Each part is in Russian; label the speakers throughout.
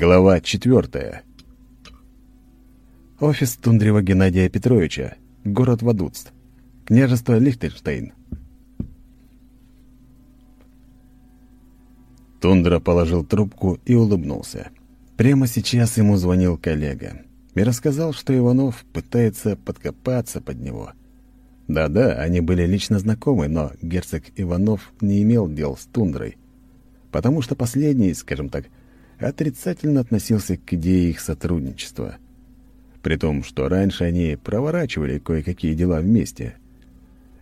Speaker 1: Глава четвертая. Офис Тундрева Геннадия Петровича. Город Вадуцт. Княжество Лихтенштейн. Тундра положил трубку и улыбнулся. Прямо сейчас ему звонил коллега и рассказал, что Иванов пытается подкопаться под него. Да-да, они были лично знакомы, но герцог Иванов не имел дел с Тундрой, потому что последний, скажем так, отрицательно относился к идее их сотрудничества. При том, что раньше они проворачивали кое-какие дела вместе.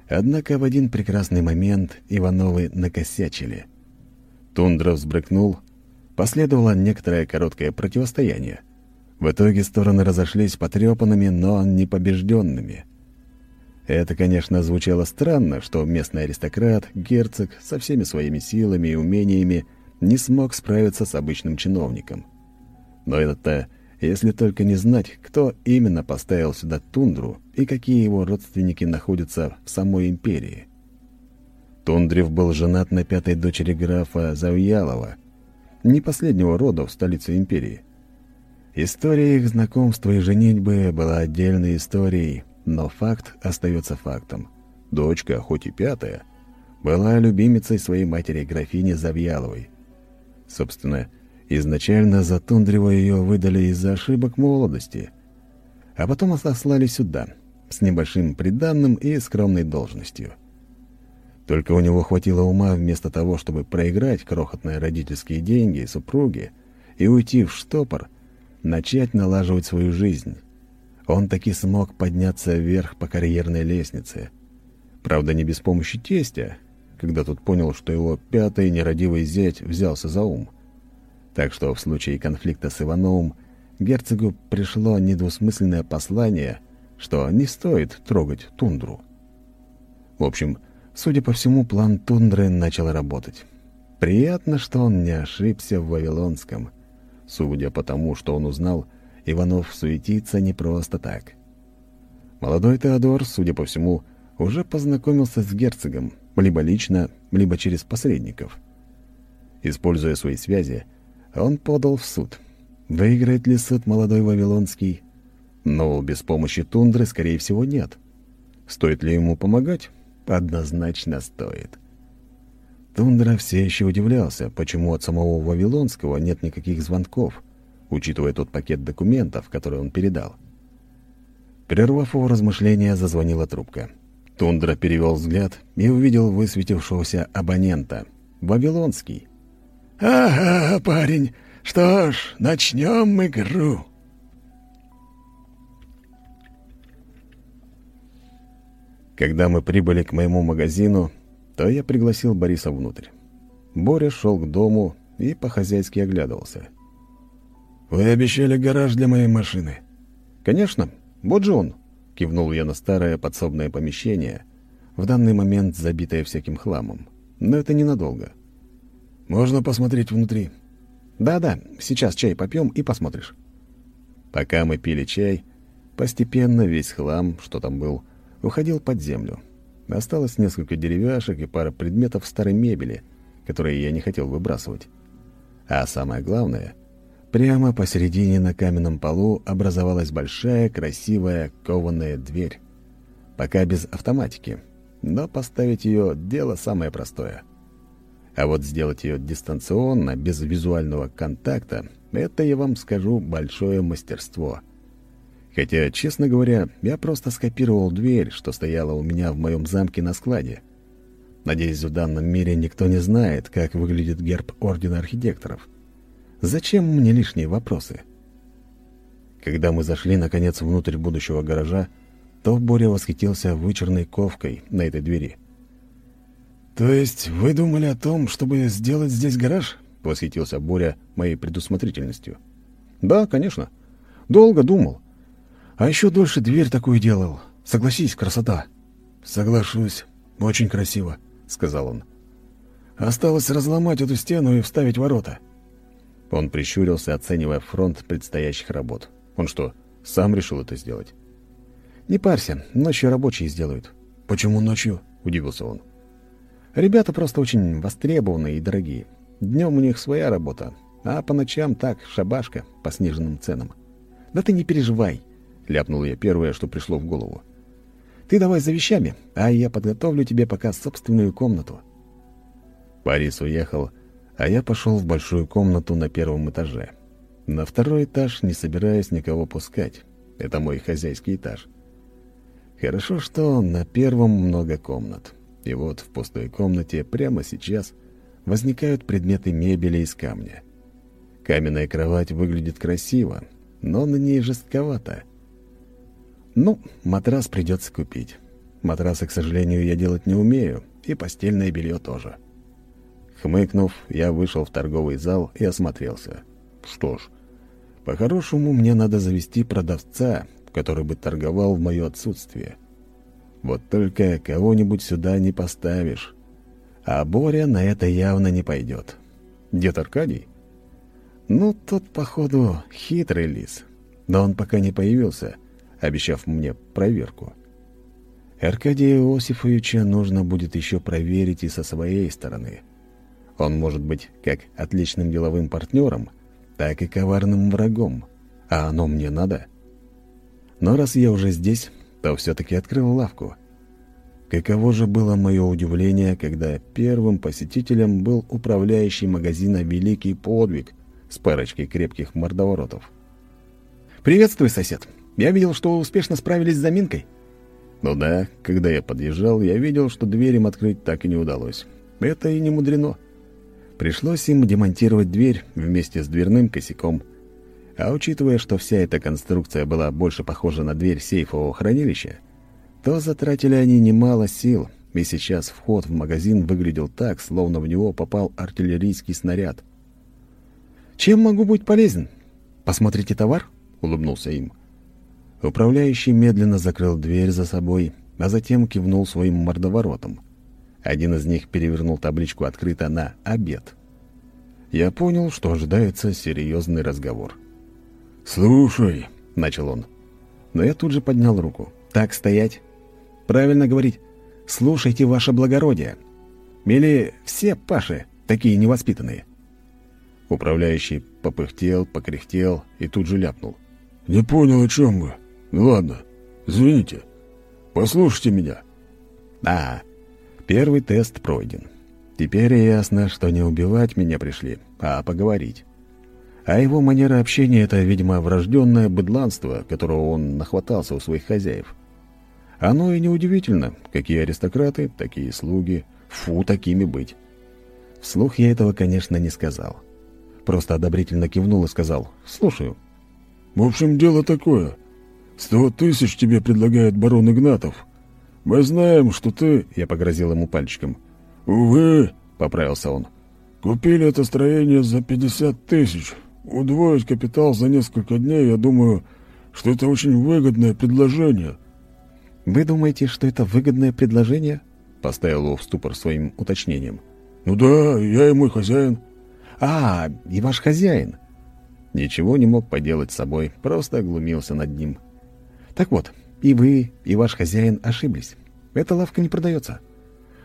Speaker 1: Однако в один прекрасный момент Ивановы накосячили. Тундра взбрыкнул, последовало некоторое короткое противостояние. В итоге стороны разошлись потрепанными, но не побежденными. Это, конечно, звучало странно, что местный аристократ, герцог, со всеми своими силами и умениями – не смог справиться с обычным чиновником. Но это если только не знать, кто именно поставил сюда тундру и какие его родственники находятся в самой империи. Тундрев был женат на пятой дочери графа Завьялова, не последнего рода в столице империи. История их знакомства и женитьбы была отдельной историей, но факт остается фактом. Дочка, хоть и пятая, была любимицей своей матери графини Завьяловой – Собственно, изначально за Тундрева ее выдали из-за ошибок молодости, а потом отослали сюда, с небольшим приданным и скромной должностью. Только у него хватило ума вместо того, чтобы проиграть крохотные родительские деньги супруге и уйти в штопор, начать налаживать свою жизнь. Он таки смог подняться вверх по карьерной лестнице. Правда, не без помощи тестя, когда тот понял, что его пятый нерадивый зять взялся за ум. Так что в случае конфликта с Ивановым герцогу пришло недвусмысленное послание, что не стоит трогать тундру. В общем, судя по всему, план тундры начал работать. Приятно, что он не ошибся в Вавилонском. Судя по тому, что он узнал, Иванов суетится не просто так. Молодой Теодор, судя по всему, уже познакомился с герцогом, либо лично, либо через посредников. Используя свои связи, он подал в суд. Выиграет ли суд молодой Вавилонский? Но без помощи тундры, скорее всего, нет. Стоит ли ему помогать? Однозначно стоит. Тундра все еще удивлялся, почему от самого Вавилонского нет никаких звонков, учитывая тот пакет документов, который он передал. Прервав его размышления, зазвонила трубка. Тундра перевел взгляд и увидел высветившегося абонента. Вавилонский.
Speaker 2: «Ага, парень, что ж, начнем игру».
Speaker 1: Когда мы прибыли к моему магазину, то я пригласил Бориса внутрь. Боря шел к дому и по-хозяйски оглядывался.
Speaker 2: «Вы обещали гараж для моей машины?»
Speaker 1: «Конечно. Вот же он», Кивнул я на старое подсобное помещение, в данный момент забитое всяким хламом. Но это ненадолго.
Speaker 2: «Можно посмотреть внутри?»
Speaker 1: «Да-да, сейчас чай попьем и посмотришь». Пока мы пили чай, постепенно весь хлам, что там был, уходил под землю. Осталось несколько деревяшек и пара предметов старой мебели, которые я не хотел выбрасывать. А самое главное — Прямо посередине на каменном полу образовалась большая, красивая кованая дверь. Пока без автоматики, но поставить ее — дело самое простое. А вот сделать ее дистанционно, без визуального контакта — это, я вам скажу, большое мастерство. Хотя, честно говоря, я просто скопировал дверь, что стояла у меня в моем замке на складе. Надеюсь, в данном мире никто не знает, как выглядит герб Ордена Архитекторов — Зачем мне лишние вопросы? Когда мы зашли, наконец, внутрь будущего гаража, то Боря восхитился вычурной ковкой на этой двери.
Speaker 2: «То есть вы думали о том, чтобы сделать здесь гараж?»
Speaker 1: — восхитился Боря моей предусмотрительностью. «Да, конечно. Долго думал. А еще дольше дверь такую делал. Согласись, красота».
Speaker 2: «Соглашусь. Очень красиво», — сказал он. «Осталось разломать эту стену и вставить ворота».
Speaker 1: Он прищурился, оценивая фронт предстоящих работ. Он что, сам решил это сделать? «Не парься, ночью рабочие сделают».
Speaker 2: «Почему ночью?»
Speaker 1: — удивился он. «Ребята просто очень востребованные и дорогие. Днем у них своя работа, а по ночам так, шабашка по сниженным ценам. «Да ты не переживай», — ляпнул я первое, что пришло в голову. «Ты давай за вещами, а я подготовлю тебе пока собственную комнату». Борис уехал, а я пошел в большую комнату на первом этаже. На второй этаж не собираюсь никого пускать. Это мой хозяйский этаж. Хорошо, что на первом много комнат. И вот в пустой комнате прямо сейчас возникают предметы мебели из камня. Каменная кровать выглядит красиво, но на ней жестковато. Ну, матрас придется купить. Матрасы, к сожалению, я делать не умею, и постельное белье тоже. Хмыкнув, я вышел в торговый зал и осмотрелся. Что ж, по-хорошему мне надо завести продавца, который бы торговал в мое отсутствие. Вот только кого-нибудь сюда не поставишь. А Боря на это явно не пойдет. Дед Аркадий? Ну, тот, походу, хитрый лис. Но он пока не появился, обещав мне проверку. Аркадия Иосифовича нужно будет еще проверить и со своей стороны. Он может быть как отличным деловым партнером, так и коварным врагом. А оно мне надо? Но раз я уже здесь, то все-таки открыл лавку. Каково же было мое удивление, когда первым посетителем был управляющий магазина «Великий подвиг», с парочкой крепких мордоворотов. «Приветствую, сосед. Я видел, что вы успешно справились с заминкой». Ну да, когда я подъезжал, я видел, что дверь им открыть так и не удалось. Это и не мудрено. Пришлось им демонтировать дверь вместе с дверным косяком. А учитывая, что вся эта конструкция была больше похожа на дверь сейфового хранилища, то затратили они немало сил, и сейчас вход в магазин выглядел так, словно в него попал артиллерийский снаряд. «Чем могу быть полезен? Посмотрите товар?» — улыбнулся им. Управляющий медленно закрыл дверь за собой, а затем кивнул своим мордоворотом. Один из них перевернул табличку «Открыто» на «Обед». Я понял, что ожидается серьезный разговор.
Speaker 2: «Слушай», —
Speaker 1: начал он. Но я тут же поднял руку. «Так стоять. Правильно говорить. Слушайте, ваше благородие. Или все паши такие невоспитанные?» Управляющий попыхтел, покряхтел и тут же ляпнул.
Speaker 2: «Не понял, о чем вы. Ну ладно, извините. Послушайте меня».
Speaker 1: «А, первый тест пройден. Теперь ясно, что не убивать меня пришли, а поговорить. А его манера общения — это, видимо, врожденное быдланство, которого он нахватался у своих хозяев. Оно и неудивительно, какие аристократы, такие слуги. Фу, такими быть. Вслух я этого, конечно, не сказал. Просто одобрительно кивнул и сказал «Слушаю».
Speaker 2: «В общем, дело такое. Сто тысяч тебе предлагает барон Игнатов. Мы знаем, что ты...»
Speaker 1: Я погрозил ему пальчиком.
Speaker 2: «Увы», —
Speaker 1: поправился он.
Speaker 2: «Купили это строение за пятьдесят тысяч. Удвоить капитал за несколько дней, я думаю, что это очень выгодное предложение».
Speaker 1: «Вы думаете, что это выгодное предложение?» — поставил его в ступор своим уточнением.
Speaker 2: «Ну да, я и мой хозяин».
Speaker 1: «А, и ваш хозяин!» Ничего не мог поделать с собой, просто оглумился над ним. «Так вот, и вы, и ваш хозяин ошиблись. Эта лавка не продается.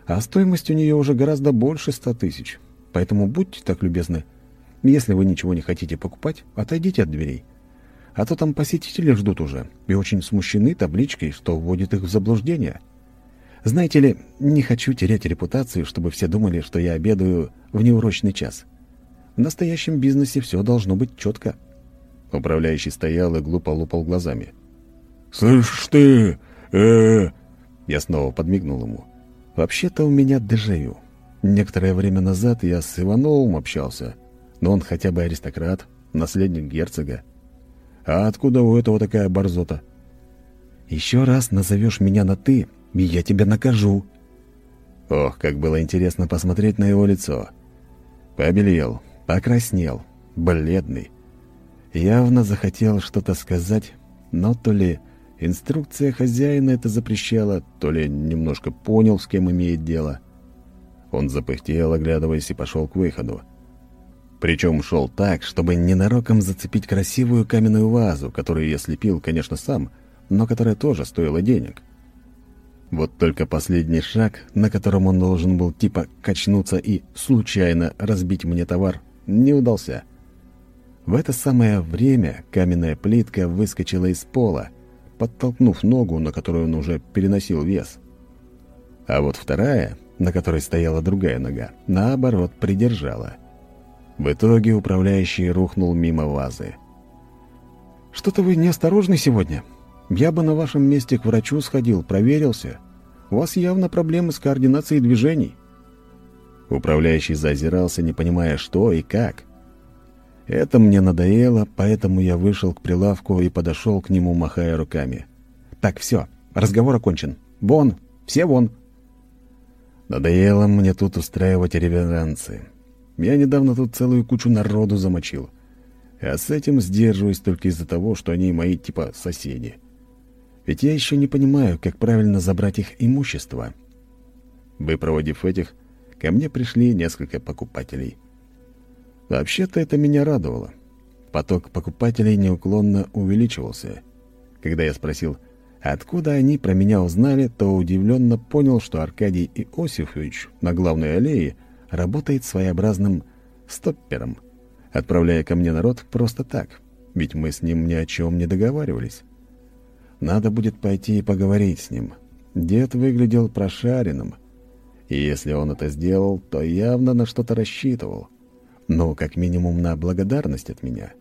Speaker 1: А стоимость у нее уже гораздо больше ста тысяч. Поэтому будьте так любезны. Если вы ничего не хотите покупать, отойдите от дверей. А то там посетители ждут уже и очень смущены табличкой, что вводит их в заблуждение. Знаете ли, не хочу терять репутацию, чтобы все думали, что я обедаю в неурочный час. В настоящем бизнесе все должно быть четко. Управляющий стоял и глупо лупал глазами.
Speaker 2: «Слышь ты, э, -э,
Speaker 1: Я снова подмигнул ему. «Вообще-то у меня дежавю. Некоторое время назад я с Ивановым общался, но он хотя бы аристократ, наследник герцога. А откуда у этого такая борзота?» «Еще раз назовешь меня на «ты», и я тебя накажу». Ох, как было интересно посмотреть на его лицо. Побелел, Покраснел, бледный. Явно захотел что-то сказать, но то ли инструкция хозяина это запрещала, то ли немножко понял, с кем имеет дело. Он запыхтел, оглядываясь, и пошел к выходу. Причем шел так, чтобы ненароком зацепить красивую каменную вазу, которую я слепил, конечно, сам, но которая тоже стоила денег. Вот только последний шаг, на котором он должен был типа качнуться и случайно разбить мне товар, не удался. В это самое время каменная плитка выскочила из пола, подтолкнув ногу, на которую он уже переносил вес. А вот вторая, на которой стояла другая нога, наоборот, придержала. В итоге управляющий рухнул мимо вазы. «Что-то вы неосторожны сегодня. Я бы на вашем месте к врачу сходил, проверился. У вас явно проблемы с координацией движений». Управляющий зазирался, не понимая, что и как. Это мне надоело, поэтому я вышел к прилавку и подошел к нему, махая руками. «Так, все, разговор окончен. Вон, все вон!» Надоело мне тут устраивать реверансы. Я недавно тут целую кучу народу замочил. А с этим сдерживаюсь только из-за того, что они мои типа соседи. Ведь я еще не понимаю, как правильно забрать их имущество. Выпроводив этих, ко мне пришли несколько покупателей. Вообще-то это меня радовало. Поток покупателей неуклонно увеличивался. Когда я спросил, откуда они про меня узнали, то удивленно понял, что Аркадий Иосифович на главной аллее работает своеобразным стоппером, отправляя ко мне народ просто так, ведь мы с ним ни о чем не договаривались. Надо будет пойти и поговорить с ним. Дед выглядел прошаренным, и если он это сделал, то явно на что-то рассчитывал. Ну, как минимум на благодарность от меня.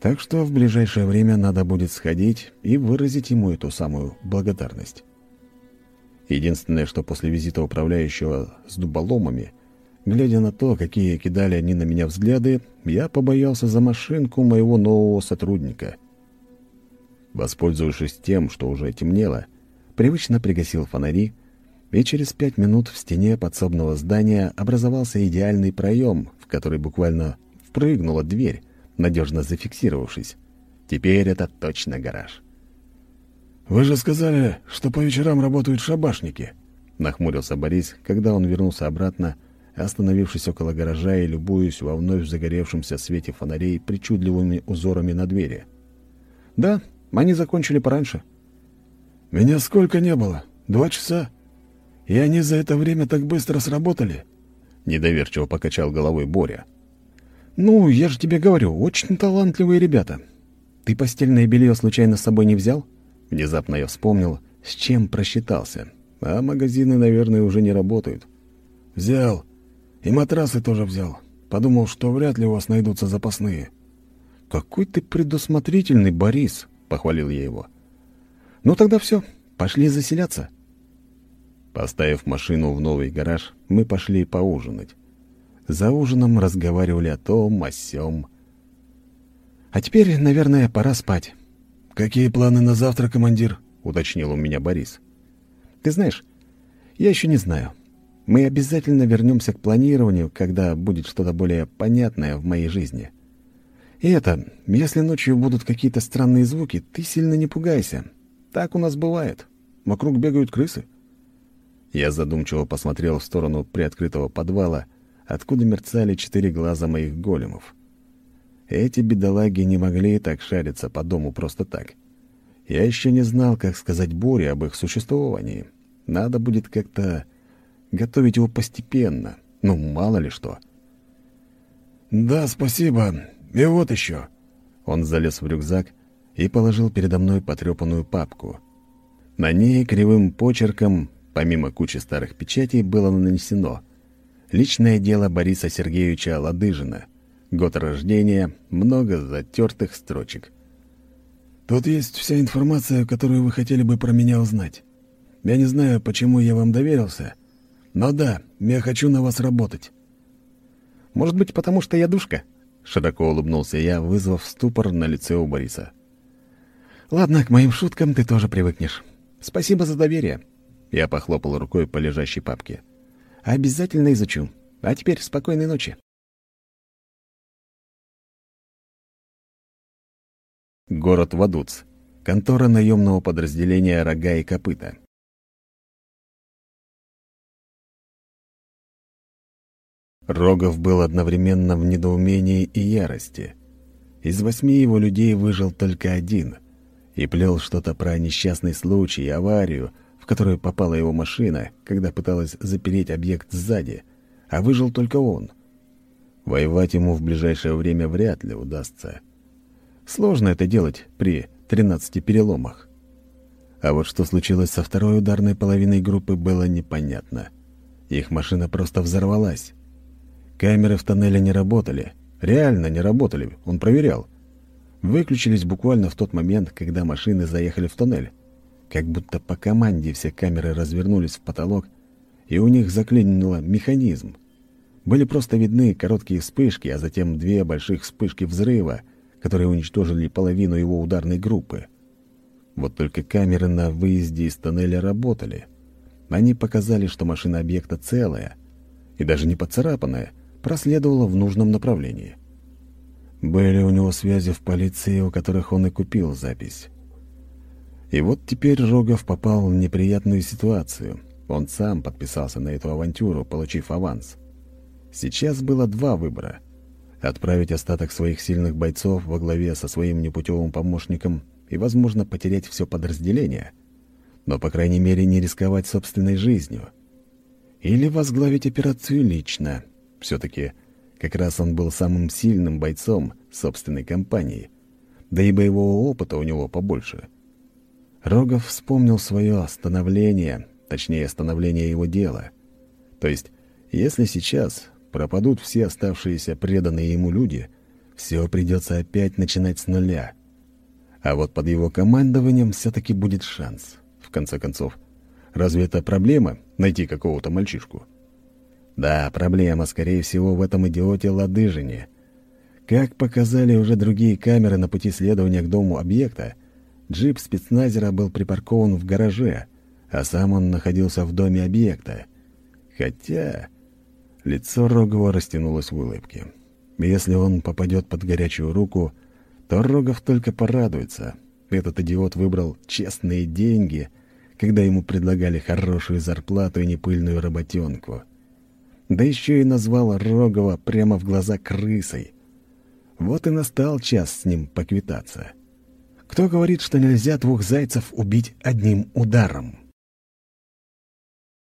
Speaker 1: Так что в ближайшее время надо будет сходить и выразить ему эту самую благодарность. Единственное, что после визита управляющего с дуболомами Глядя на то, какие кидали они на меня взгляды, я побоялся за машинку моего нового сотрудника. Воспользовавшись тем, что уже темнело, привычно пригасил фонари, и через пять минут в стене подсобного здания образовался идеальный проем, который буквально впрыгнула дверь, надежно зафиксировавшись. Теперь это точно гараж.
Speaker 2: «Вы же сказали, что по вечерам работают шабашники», —
Speaker 1: нахмурился Борис, когда он вернулся обратно, — остановившись около гаража и любуясь во вновь загоревшемся свете фонарей причудливыми узорами на двери. «Да, они закончили пораньше».
Speaker 2: «Меня сколько не было? Два часа? И они за это время так быстро сработали?»
Speaker 1: Недоверчиво покачал головой Боря. «Ну, я же тебе говорю, очень талантливые ребята. Ты постельное белье случайно с собой не взял?» Внезапно я вспомнил, с чем просчитался. А магазины, наверное, уже не работают.
Speaker 2: «Взял. И матрасы тоже взял. Подумал, что вряд ли у вас найдутся запасные.
Speaker 1: «Какой ты предусмотрительный, Борис!» — похвалил я его. «Ну тогда все, пошли заселяться». Поставив машину в новый гараж, мы пошли поужинать. За ужином разговаривали о том, о сём. «А теперь, наверное, пора спать».
Speaker 2: «Какие планы на завтра, командир?»
Speaker 1: — уточнил у меня Борис. «Ты знаешь, я еще не знаю. Мы обязательно вернемся к планированию, когда будет что-то более понятное в моей жизни. И это, если ночью будут какие-то странные звуки, ты сильно не пугайся. Так у нас бывает. Вокруг бегают крысы. Я задумчиво посмотрел в сторону приоткрытого подвала, откуда мерцали четыре глаза моих големов. Эти бедолаги не могли так шариться по дому просто так. Я еще не знал, как сказать Боре об их существовании. Надо будет как-то готовить его постепенно. Ну, мало ли что.
Speaker 2: «Да, спасибо. И вот еще».
Speaker 1: Он залез в рюкзак и положил передо мной потрепанную папку. На ней кривым почерком, помимо кучи старых печатей, было нанесено «Личное дело Бориса Сергеевича Ладыжина. Год рождения, много затертых строчек».
Speaker 2: «Тут есть вся информация, которую вы хотели бы про меня узнать. Я не знаю, почему я вам доверился, но да, я хочу на вас работать.
Speaker 1: Может быть, потому что я душка? Широко улыбнулся я, вызвав ступор на лице у Бориса. Ладно, к моим шуткам ты тоже привыкнешь. Спасибо за доверие. Я похлопал рукой по лежащей папке. Обязательно изучу. А теперь спокойной ночи. Город Вадуц. Контора наемного подразделения «Рога и копыта». Рогов был одновременно в недоумении и ярости. Из восьми его людей выжил только один и плел что-то про несчастный случай, аварию, в которую попала его машина, когда пыталась запереть объект сзади, а выжил только он. Воевать ему в ближайшее время вряд ли удастся. Сложно это делать при 13 переломах. А вот что случилось со второй ударной половиной группы, было непонятно. Их машина просто взорвалась. Камеры в тоннеле не работали. Реально не работали, он проверял. Выключились буквально в тот момент, когда машины заехали в тоннель. Как будто по команде все камеры развернулись в потолок, и у них заклинило механизм. Были просто видны короткие вспышки, а затем две больших вспышки взрыва, которые уничтожили половину его ударной группы. Вот только камеры на выезде из тоннеля работали. Они показали, что машина объекта целая и даже не поцарапанная, проследовала в нужном направлении. Были у него связи в полиции, у которых он и купил запись. И вот теперь Рогов попал в неприятную ситуацию. Он сам подписался на эту авантюру, получив аванс. Сейчас было два выбора. Отправить остаток своих сильных бойцов во главе со своим непутевым помощником и, возможно, потерять все подразделение, но, по крайней мере, не рисковать собственной жизнью. Или возглавить операцию лично. Все-таки как раз он был самым сильным бойцом собственной компании, да и боевого опыта у него побольше. Рогов вспомнил свое становление, точнее, становление его дела. То есть, если сейчас пропадут все оставшиеся преданные ему люди, все придется опять начинать с нуля — а вот под его командованием все-таки будет шанс. В конце концов, разве это проблема — найти какого-то мальчишку? Да, проблема, скорее всего, в этом идиоте Ладыжине. Как показали уже другие камеры на пути следования к дому объекта, джип спецназера был припаркован в гараже, а сам он находился в доме объекта. Хотя... Лицо Рогова растянулось в улыбке. Если он попадет под горячую руку, то Рогов только порадуется. Этот идиот выбрал честные деньги, когда ему предлагали хорошую зарплату и непыльную работенку. Да еще и назвал Рогова прямо в глаза крысой. Вот и настал час с ним поквитаться. Кто говорит, что нельзя двух зайцев убить одним ударом?